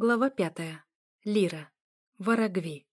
Глава пятая. Лира. Варагви.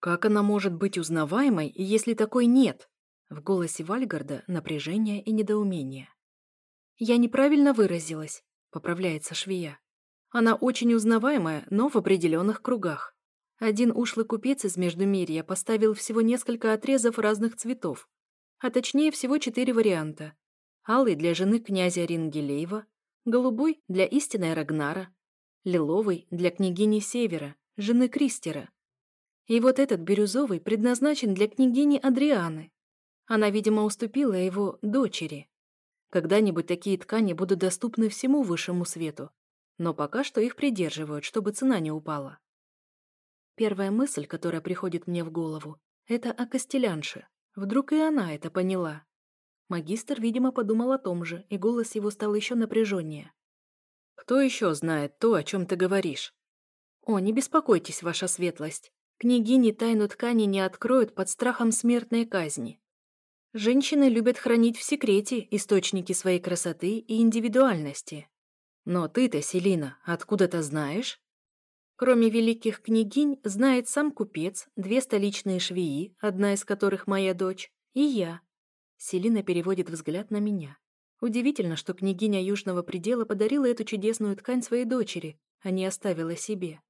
«Как она может быть узнаваемой, если такой нет?» В голосе Вальгарда напряжение и недоумение. «Я неправильно выразилась», — поправляется швея. «Она очень узнаваемая, но в определенных кругах. Один ушлый купец из Междумирья поставил всего несколько отрезов разных цветов, а точнее всего четыре варианта. Алый для жены князя Рингелеева, голубой для истинной Рагнара, лиловый для княгини Севера, жены Кристера. И вот этот бирюзовый предназначен для княгини Адрианы. Она, видимо, уступила его дочери. Когда-нибудь такие ткани будут доступны всему высшему свету, но пока что их придерживают, чтобы цена не упала. Первая мысль, которая приходит мне в голову, это о Костелянше. Вдруг и она это поняла. Магистр, видимо, подумал о том же, и голос его стал еще напряженнее. Кто еще знает то, о чем ты говоришь? О, не беспокойтесь, ваша светлость. Княгини тайну ткани не откроют под страхом смертной казни. Женщины любят хранить в секрете источники своей красоты и индивидуальности. Но ты-то, Селина, откуда-то знаешь? Кроме великих княгинь, знает сам купец, две столичные швеи, одна из которых моя дочь, и я. Селина переводит взгляд на меня. Удивительно, что княгиня Южного предела подарила эту чудесную ткань своей дочери, а не оставила себе.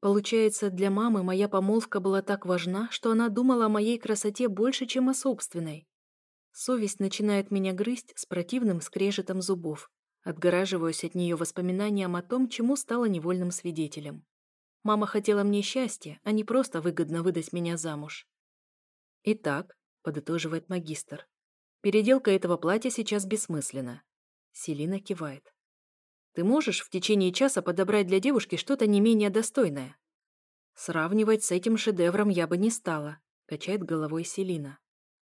Получается, для мамы моя помолвка была так важна, что она думала о моей красоте больше, чем о собственной. Совесть начинает меня грызть с противным скрежетом зубов. Отгораживаюсь от нее воспоминанием о том, чему стала невольным свидетелем. Мама хотела мне счастья, а не просто выгодно выдать меня замуж. «Итак», — подытоживает магистр, Переделка этого платья сейчас бессмысленна. Селина кивает. Ты можешь в течение часа подобрать для девушки что-то не менее достойное? Сравнивать с этим шедевром я бы не стала, качает головой Селина.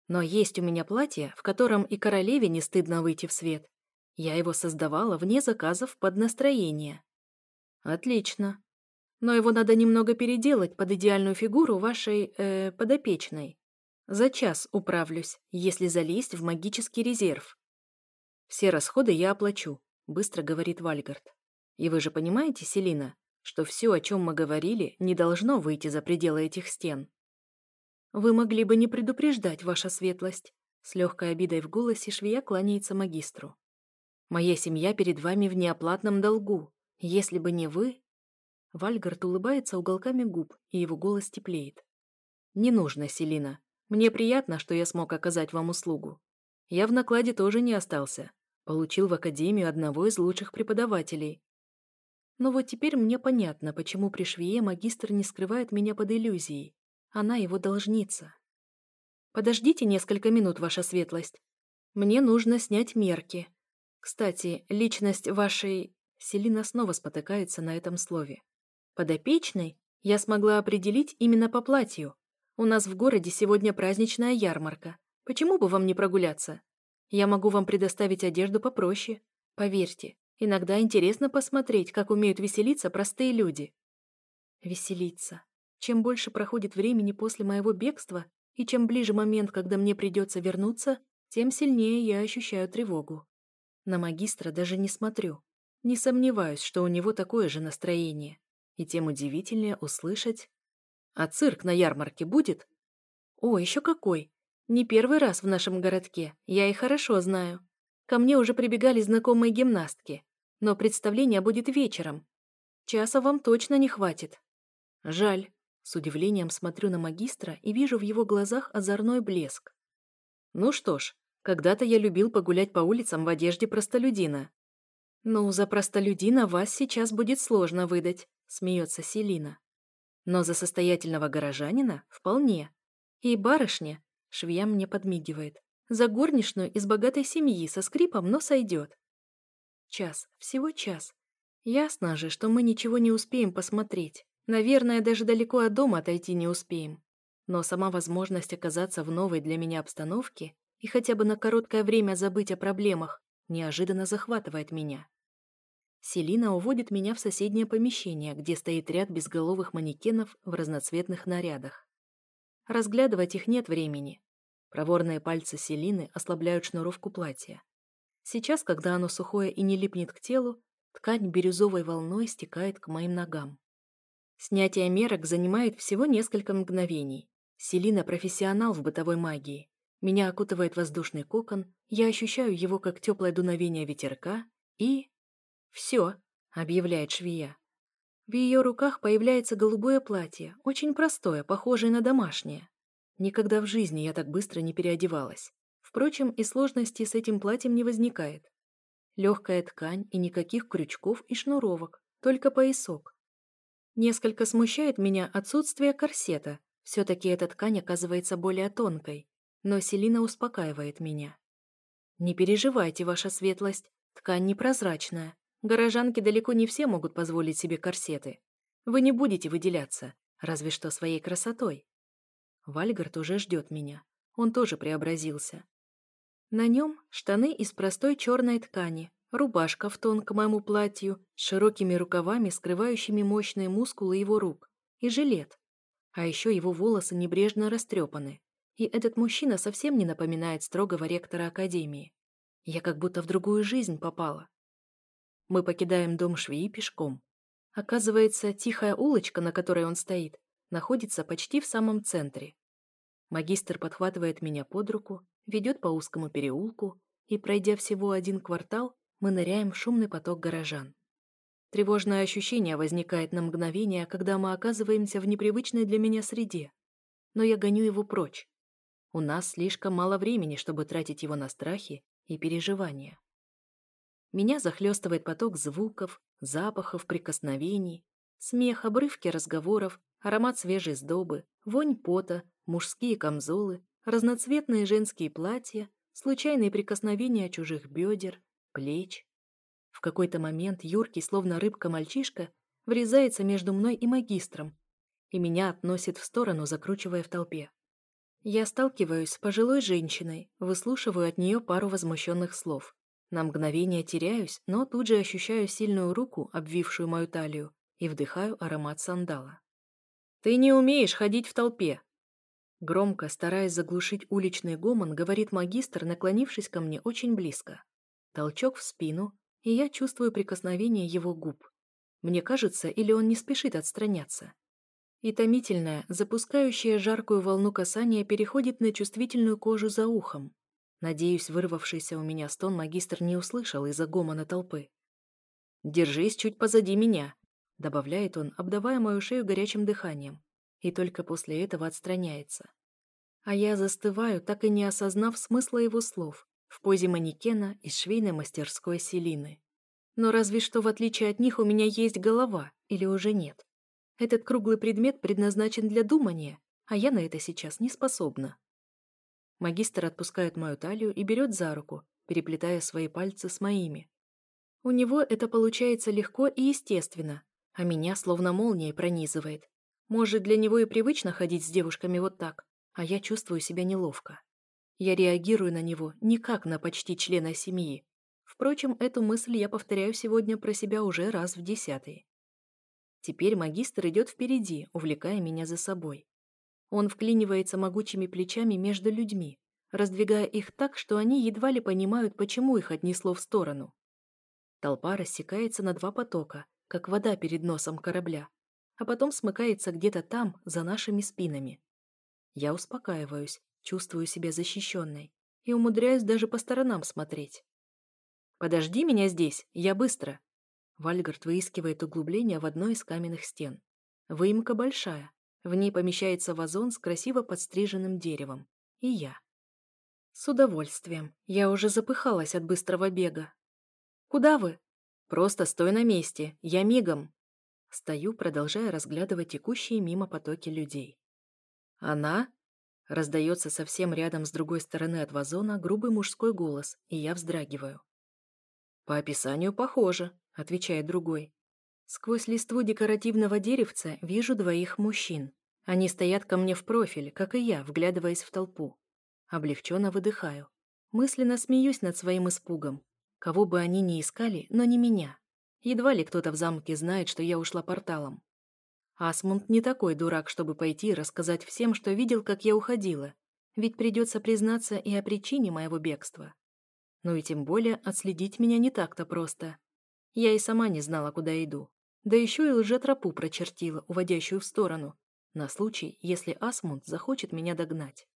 Но есть у меня платье, в котором и королеве не стыдно выйти в свет. Я его создавала вне заказов под настроение. Отлично. Но его надо немного переделать под идеальную фигуру вашей, э, подопечной. За час управлюсь, если залезть в магический резерв. Все расходы я оплачу, быстро говорит Вальгард. И вы же понимаете, Селина, что все, о чем мы говорили, не должно выйти за пределы этих стен. Вы могли бы не предупреждать, ваша светлость. С легкой обидой в голосе швея кланяется магистру. Моя семья перед вами в неоплатном долгу. Если бы не вы... Вальгард улыбается уголками губ, и его голос теплеет. Не нужно, Селина. Мне приятно, что я смог оказать вам услугу. Я в накладе тоже не остался. Получил в академию одного из лучших преподавателей. Но вот теперь мне понятно, почему при швее магистр не скрывает меня под иллюзией. Она его должница. Подождите несколько минут, ваша светлость. Мне нужно снять мерки. Кстати, личность вашей... Селина снова спотыкается на этом слове. Подопечной я смогла определить именно по платью. У нас в городе сегодня праздничная ярмарка. Почему бы вам не прогуляться? Я могу вам предоставить одежду попроще. Поверьте, иногда интересно посмотреть, как умеют веселиться простые люди. Веселиться. Чем больше проходит времени после моего бегства, и чем ближе момент, когда мне придется вернуться, тем сильнее я ощущаю тревогу. На магистра даже не смотрю. Не сомневаюсь, что у него такое же настроение. И тем удивительнее услышать а цирк на ярмарке будет? О, еще какой! Не первый раз в нашем городке, я и хорошо знаю. Ко мне уже прибегали знакомые гимнастки. Но представление будет вечером. Часа вам точно не хватит. Жаль. С удивлением смотрю на магистра и вижу в его глазах озорной блеск. Ну что ж, когда-то я любил погулять по улицам в одежде простолюдина. Ну, за простолюдина вас сейчас будет сложно выдать, смеется Селина. Но за состоятельного горожанина вполне. И барышня, швея мне подмигивает, за горничную из богатой семьи со скрипом, но сойдет. Час, всего час. Ясно же, что мы ничего не успеем посмотреть. Наверное, даже далеко от дома отойти не успеем. Но сама возможность оказаться в новой для меня обстановке и хотя бы на короткое время забыть о проблемах неожиданно захватывает меня. Селина уводит меня в соседнее помещение, где стоит ряд безголовых манекенов в разноцветных нарядах. Разглядывать их нет времени. Проворные пальцы Селины ослабляют шнуровку платья. Сейчас, когда оно сухое и не липнет к телу, Ткань бирюзовой волной стекает к моим ногам. Снятие мерок занимает всего несколько мгновений. Селина – профессионал в бытовой магии. Меня окутывает воздушный кокон, я ощущаю его как теплое дуновение ветерка и... «Все», — объявляет швея. В ее руках появляется голубое платье, очень простое, похожее на домашнее. Никогда в жизни я так быстро не переодевалась. Впрочем, и сложности с этим платьем не возникает. Легкая ткань и никаких крючков и шнуровок, только поясок. Несколько смущает меня отсутствие корсета, все-таки эта ткань оказывается более тонкой, но Селина успокаивает меня. «Не переживайте, ваша светлость, ткань непрозрачная. Горожанки далеко не все могут позволить себе корсеты. Вы не будете выделяться, разве что своей красотой». Вальгард уже ждет меня. Он тоже преобразился. На нем штаны из простой черной ткани, рубашка в тон к моему платью с широкими рукавами, скрывающими мощные мускулы его рук, и жилет. А еще его волосы небрежно растрепаны. И этот мужчина совсем не напоминает строгого ректора Академии. Я как будто в другую жизнь попала. Мы покидаем дом швеи пешком. Оказывается, тихая улочка, на которой он стоит, находится почти в самом центре. Магистр подхватывает меня под руку, ведет по узкому переулку, и, пройдя всего один квартал, мы ныряем в шумный поток горожан. Тревожное ощущение возникает на мгновение, когда мы оказываемся в непривычной для меня среде. Но я гоню его прочь. У нас слишком мало времени, чтобы тратить его на страхи и переживания. Меня захлестывает поток звуков, запахов, прикосновений, смех, обрывки разговоров, аромат свежей сдобы, вонь пота, мужские камзолы, разноцветные женские платья, случайные прикосновения чужих бедер, плеч. В какой-то момент юркий, словно рыбка-мальчишка, врезается между мной и магистром, и меня относит в сторону, закручивая в толпе. Я сталкиваюсь с пожилой женщиной, выслушиваю от нее пару возмущенных слов. На мгновение теряюсь, но тут же ощущаю сильную руку, обвившую мою талию, и вдыхаю аромат сандала. «Ты не умеешь ходить в толпе!» Громко, стараясь заглушить уличный гомон, говорит магистр, наклонившись ко мне очень близко. Толчок в спину, и я чувствую прикосновение его губ. Мне кажется, или он не спешит отстраняться. И томительное, запускающее жаркую волну касания переходит на чувствительную кожу за ухом. Надеюсь, вырвавшийся у меня стон магистр не услышал из-за гомона толпы. «Держись чуть позади меня», — добавляет он, обдавая мою шею горячим дыханием, и только после этого отстраняется. А я застываю, так и не осознав смысла его слов, в позе манекена из швейной мастерской Селины. Но разве что в отличие от них у меня есть голова, или уже нет. Этот круглый предмет предназначен для думания, а я на это сейчас не способна. Магистр отпускает мою талию и берет за руку, переплетая свои пальцы с моими. У него это получается легко и естественно, а меня словно молнией пронизывает. Может, для него и привычно ходить с девушками вот так, а я чувствую себя неловко. Я реагирую на него не как на почти члена семьи. Впрочем, эту мысль я повторяю сегодня про себя уже раз в десятый. Теперь магистр идет впереди, увлекая меня за собой. Он вклинивается могучими плечами между людьми, раздвигая их так, что они едва ли понимают, почему их отнесло в сторону. Толпа рассекается на два потока, как вода перед носом корабля, а потом смыкается где-то там, за нашими спинами. Я успокаиваюсь, чувствую себя защищенной и умудряюсь даже по сторонам смотреть. «Подожди меня здесь, я быстро!» Вальгард выискивает углубление в одной из каменных стен. Выемка большая. В ней помещается вазон с красиво подстриженным деревом. И я. С удовольствием. Я уже запыхалась от быстрого бега. «Куда вы?» «Просто стой на месте. Я мигом». Стою, продолжая разглядывать текущие мимо потоки людей. «Она?» Раздается совсем рядом с другой стороны от вазона грубый мужской голос, и я вздрагиваю. «По описанию похоже», отвечает другой. Сквозь листву декоративного деревца вижу двоих мужчин. Они стоят ко мне в профиль, как и я, вглядываясь в толпу. Облегченно выдыхаю. Мысленно смеюсь над своим испугом. Кого бы они ни искали, но не меня. Едва ли кто-то в замке знает, что я ушла порталом. Асмунд не такой дурак, чтобы пойти рассказать всем, что видел, как я уходила. Ведь придется признаться и о причине моего бегства. Ну и тем более отследить меня не так-то просто. Я и сама не знала, куда иду. Да еще и лжетропу прочертила, уводящую в сторону, на случай, если Асмунд захочет меня догнать.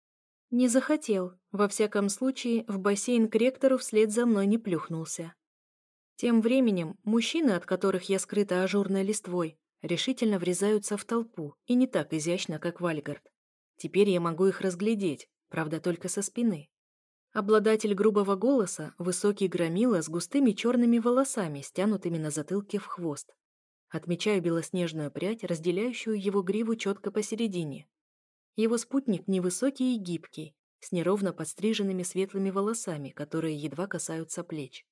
Не захотел. Во всяком случае, в бассейн к ректору вслед за мной не плюхнулся. Тем временем мужчины, от которых я скрыта ажурной листвой, решительно врезаются в толпу, и не так изящно, как Вальгард. Теперь я могу их разглядеть, правда, только со спины. Обладатель грубого голоса – высокий громила с густыми черными волосами, стянутыми на затылке в хвост. Отмечаю белоснежную прядь, разделяющую его гриву четко посередине. Его спутник невысокий и гибкий, с неровно подстриженными светлыми волосами, которые едва касаются плеч.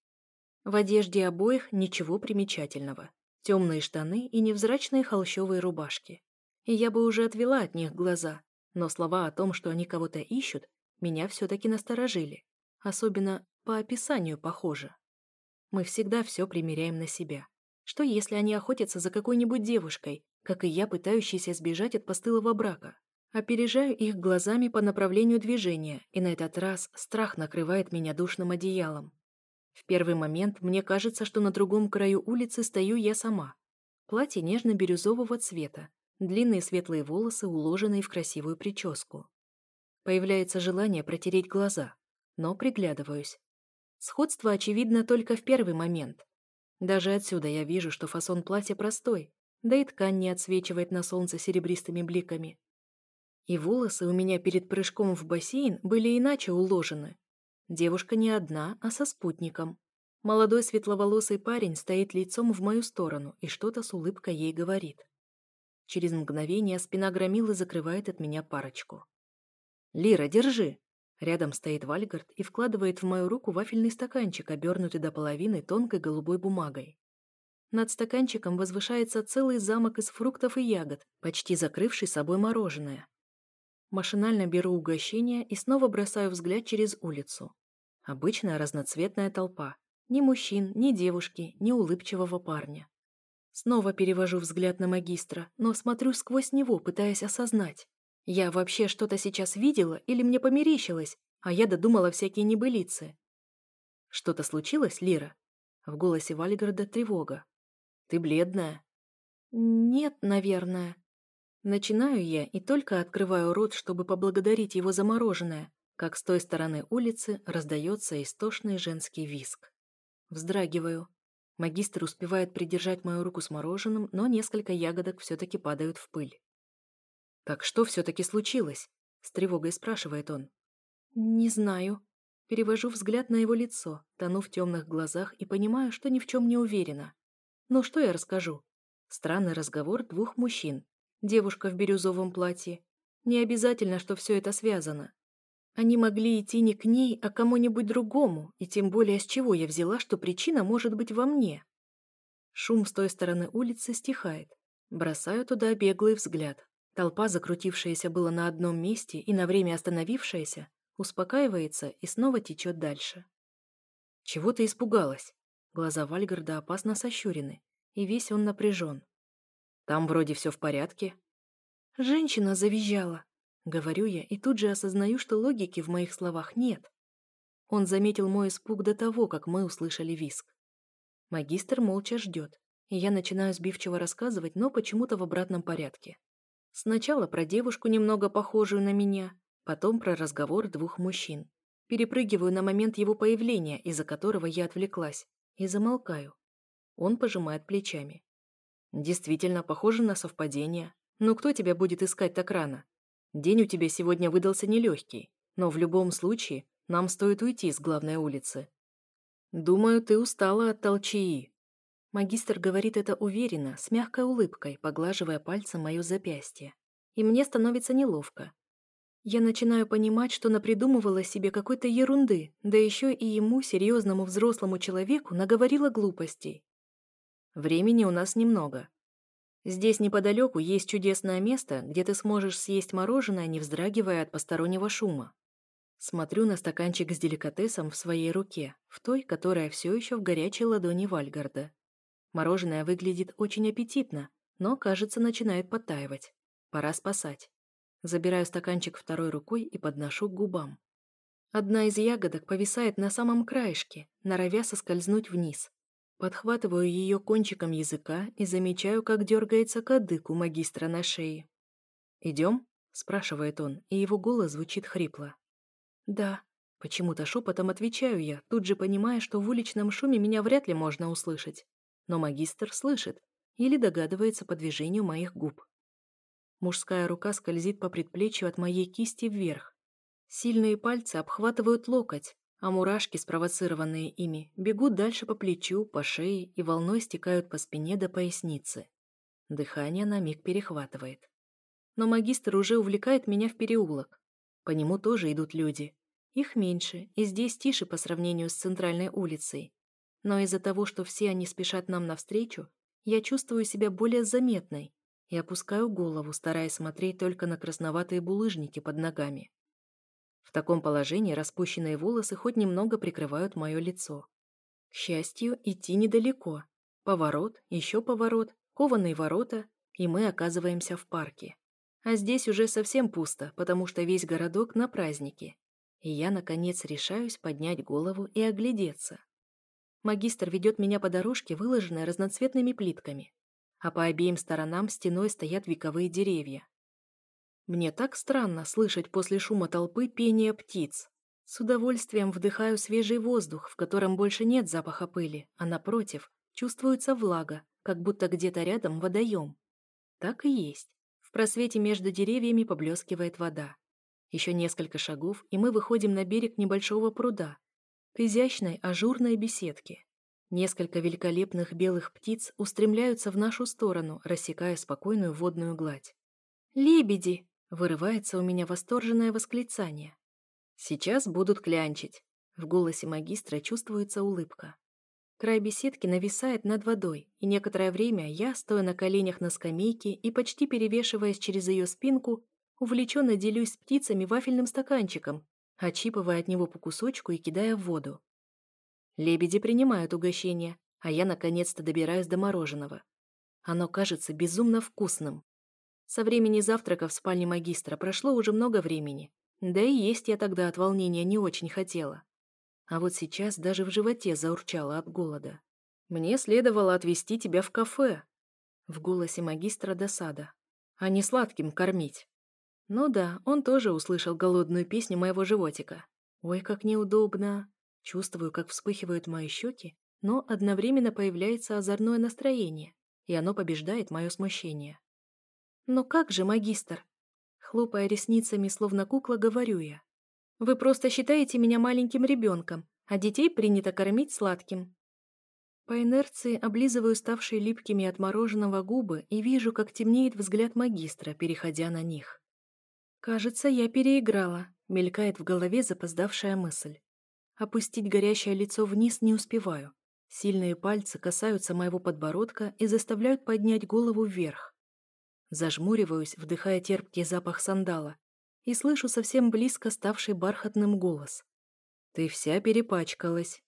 В одежде обоих ничего примечательного. Темные штаны и невзрачные холщовые рубашки. И я бы уже отвела от них глаза, но слова о том, что они кого-то ищут, меня все-таки насторожили. Особенно по описанию похоже. Мы всегда все примеряем на себя. Что если они охотятся за какой-нибудь девушкой, как и я, пытающейся сбежать от постылого брака? Опережаю их глазами по направлению движения, и на этот раз страх накрывает меня душным одеялом. В первый момент мне кажется, что на другом краю улицы стою я сама. Платье нежно-бирюзового цвета, длинные светлые волосы, уложенные в красивую прическу. Появляется желание протереть глаза, но приглядываюсь. Сходство очевидно только в первый момент. Даже отсюда я вижу, что фасон платья простой, да и ткань не отсвечивает на солнце серебристыми бликами. И волосы у меня перед прыжком в бассейн были иначе уложены. Девушка не одна, а со спутником. Молодой светловолосый парень стоит лицом в мою сторону и что-то с улыбкой ей говорит. Через мгновение спина громилы закрывает от меня парочку. «Лира, держи!» Рядом стоит Вальгард и вкладывает в мою руку вафельный стаканчик, обернутый до половины тонкой голубой бумагой. Над стаканчиком возвышается целый замок из фруктов и ягод, почти закрывший собой мороженое. Машинально беру угощение и снова бросаю взгляд через улицу. Обычная разноцветная толпа. Ни мужчин, ни девушки, ни улыбчивого парня. Снова перевожу взгляд на магистра, но смотрю сквозь него, пытаясь осознать. Я вообще что-то сейчас видела или мне померещилось, а я додумала всякие небылицы. Что-то случилось, Лира? В голосе Вальгарда тревога. Ты бледная. Нет, наверное. Начинаю я и только открываю рот, чтобы поблагодарить его за мороженое, как с той стороны улицы раздается истошный женский виск. Вздрагиваю. Магистр успевает придержать мою руку с мороженым, но несколько ягодок все-таки падают в пыль. «Так что все-таки случилось?» — с тревогой спрашивает он. «Не знаю». Перевожу взгляд на его лицо, тону в темных глазах и понимаю, что ни в чем не уверена. Ну что я расскажу? Странный разговор двух мужчин, девушка в бирюзовом платье. Не обязательно, что все это связано. Они могли идти не к ней, а к кому-нибудь другому, и тем более с чего я взяла, что причина может быть во мне. Шум с той стороны улицы стихает. Бросаю туда беглый взгляд. Толпа, закрутившаяся было на одном месте и на время остановившаяся, успокаивается и снова течет дальше. «Чего ты испугалась?» Глаза Вальгарда опасно сощурены, и весь он напряжен. Там вроде все в порядке. Женщина завизжала. Говорю я и тут же осознаю, что логики в моих словах нет. Он заметил мой испуг до того, как мы услышали виск. Магистр молча ждет, и я начинаю сбивчиво рассказывать, но почему-то в обратном порядке. Сначала про девушку, немного похожую на меня, потом про разговор двух мужчин. Перепрыгиваю на момент его появления, из-за которого я отвлеклась, и замолкаю. Он пожимает плечами. Действительно, похоже на совпадение. Но кто тебя будет искать так рано? День у тебя сегодня выдался нелегкий, но в любом случае нам стоит уйти с главной улицы. Думаю, ты устала от толчии. Магистр говорит это уверенно, с мягкой улыбкой, поглаживая пальцем мое запястье. И мне становится неловко. Я начинаю понимать, что напридумывала себе какой-то ерунды, да еще и ему, серьезному взрослому человеку, наговорила глупостей. Времени у нас немного. Здесь неподалеку есть чудесное место, где ты сможешь съесть мороженое, не вздрагивая от постороннего шума. Смотрю на стаканчик с деликатесом в своей руке, в той, которая все еще в горячей ладони Вальгарда. Мороженое выглядит очень аппетитно, но, кажется, начинает подтаивать. Пора спасать. Забираю стаканчик второй рукой и подношу к губам. Одна из ягодок повисает на самом краешке, норовя соскользнуть вниз. Подхватываю ее кончиком языка и замечаю, как дергается кадык у магистра на шее. «Идем?» – спрашивает он, и его голос звучит хрипло. «Да», Почему-то шепотом отвечаю я, тут же понимая, что в уличном шуме меня вряд ли можно услышать. Но магистр слышит или догадывается по движению моих губ. Мужская рука скользит по предплечью от моей кисти вверх. Сильные пальцы обхватывают локоть, а мурашки, спровоцированные ими, бегут дальше по плечу, по шее и волной стекают по спине до поясницы. Дыхание на миг перехватывает. Но магистр уже увлекает меня в переулок. По нему тоже идут люди, их меньше, и здесь тише по сравнению с центральной улицей. Но из-за того, что все они спешат нам навстречу, я чувствую себя более заметной и опускаю голову, стараясь смотреть только на красноватые булыжники под ногами. В таком положении распущенные волосы хоть немного прикрывают мое лицо. К счастью, идти недалеко. Поворот, еще поворот, кованые ворота, и мы оказываемся в парке. А здесь уже совсем пусто, потому что весь городок на празднике и я, наконец, решаюсь поднять голову и оглядеться. Магистр ведет меня по дорожке, выложенной разноцветными плитками, а по обеим сторонам стеной стоят вековые деревья. Мне так странно слышать после шума толпы пение птиц. С удовольствием вдыхаю свежий воздух, в котором больше нет запаха пыли, а напротив, чувствуется влага, как будто где-то рядом водоем. Так и есть. В просвете между деревьями поблескивает вода. Еще несколько шагов, и мы выходим на берег небольшого пруда, к изящной ажурной беседке. Несколько великолепных белых птиц устремляются в нашу сторону, рассекая спокойную водную гладь. «Лебеди!» — вырывается у меня восторженное восклицание. «Сейчас будут клянчить!» В голосе магистра чувствуется улыбка. Край беседки нависает над водой, и некоторое время я, стоя на коленях на скамейке и почти перевешиваясь через ее спинку, Увлеченно делюсь с птицами вафельным стаканчиком, отщипывая от него по кусочку и кидая в воду. Лебеди принимают угощение, а я наконец-то добираюсь до мороженого. Оно кажется безумно вкусным. Со времени завтрака в спальне магистра прошло уже много времени, да и есть я тогда от волнения не очень хотела. А вот сейчас даже в животе заурчало от голода. «Мне следовало отвезти тебя в кафе», — в голосе магистра досада, «а не сладким кормить». Ну да, он тоже услышал голодную песню моего животика. Ой, как неудобно. Чувствую, как вспыхивают мои щеки, но одновременно появляется озорное настроение, и оно побеждает мое смущение. «Но как же, магистр?» Хлопая ресницами, словно кукла, говорю я. «Вы просто считаете меня маленьким ребенком, а детей принято кормить сладким». По инерции облизываю ставшие липкими от мороженого губы и вижу, как темнеет взгляд магистра, переходя на них. «Кажется, я переиграла», — мелькает в голове запоздавшая мысль. Опустить горящее лицо вниз не успеваю. Сильные пальцы касаются моего подбородка и заставляют поднять голову вверх. Зажмуриваюсь, вдыхая терпкий запах сандала, и слышу совсем близко ставший бархатным голос. «Ты вся перепачкалась».